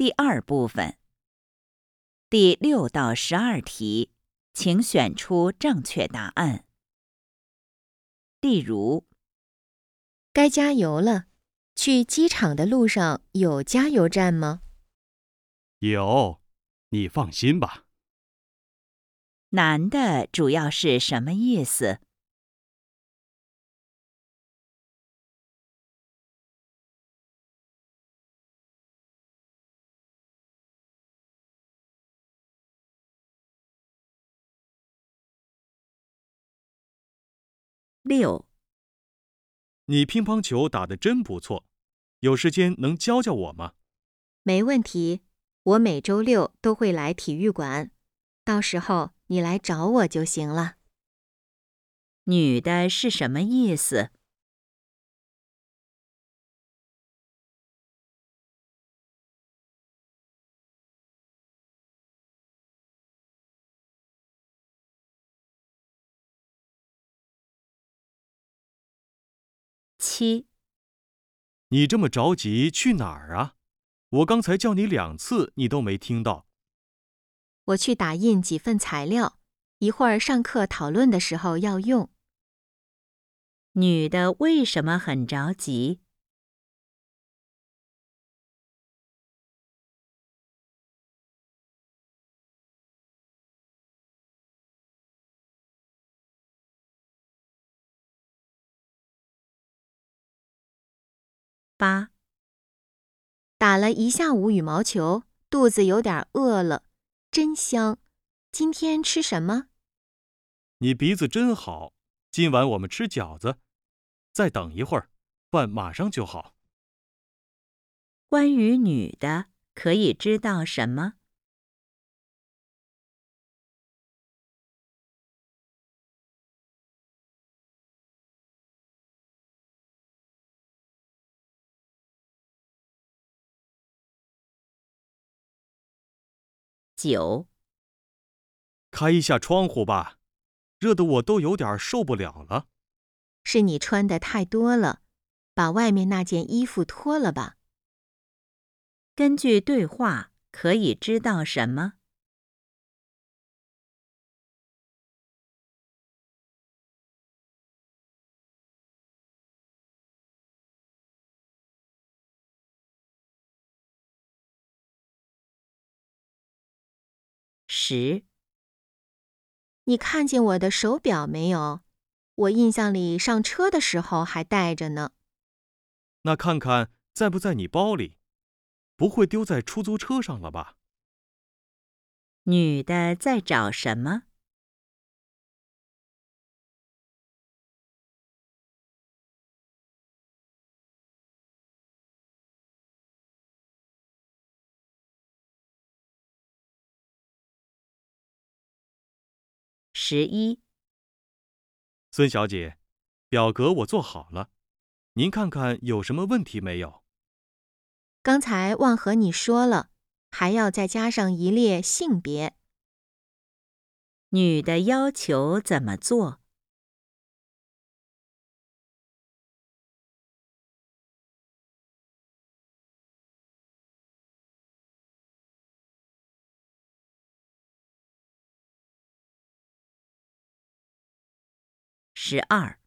第二部分，第六到十二题，请选出正确答案。例如，该加油了。去机场的路上有加油站吗？有，你放心吧。男的主要是什么意思？六，你乒乓球打得真不错，有时间能教教我吗？没问题，我每周六都会来体育馆，到时候你来找我就行了。女的是什么意思？七，你这么着急去哪儿啊？我刚才叫你两次，你都没听到。我去打印几份材料，一会儿上课讨论的时候要用。女的为什么很着急？八，打了一下午羽毛球，肚子有点饿了，真香。今天吃什么？你鼻子真好。今晚我们吃饺子。再等一会儿，饭马上就好。关于女的，可以知道什么？九，开一下窗户吧，热得我都有点受不了了。是你穿的太多了，把外面那件衣服脱了吧。根据对话，可以知道什么？十，你看见我的手表没有？我印象里上车的时候还带着呢。那看看在不在你包里？不会丢在出租车上了吧？女的在找什么？十一，孙小姐，表格我做好了，您看看有什么问题没有？刚才忘和你说了，还要再加上一列性别。女的要求怎么做？十二，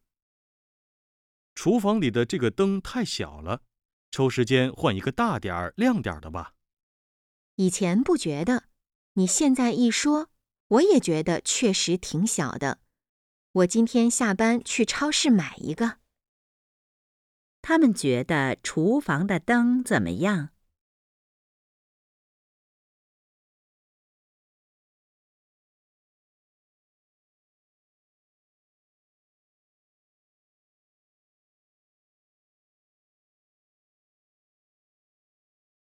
厨房里的这个灯太小了，抽时间换一个大点儿、亮点儿的吧。以前不觉得，你现在一说，我也觉得确实挺小的。我今天下班去超市买一个。他们觉得厨房的灯怎么样？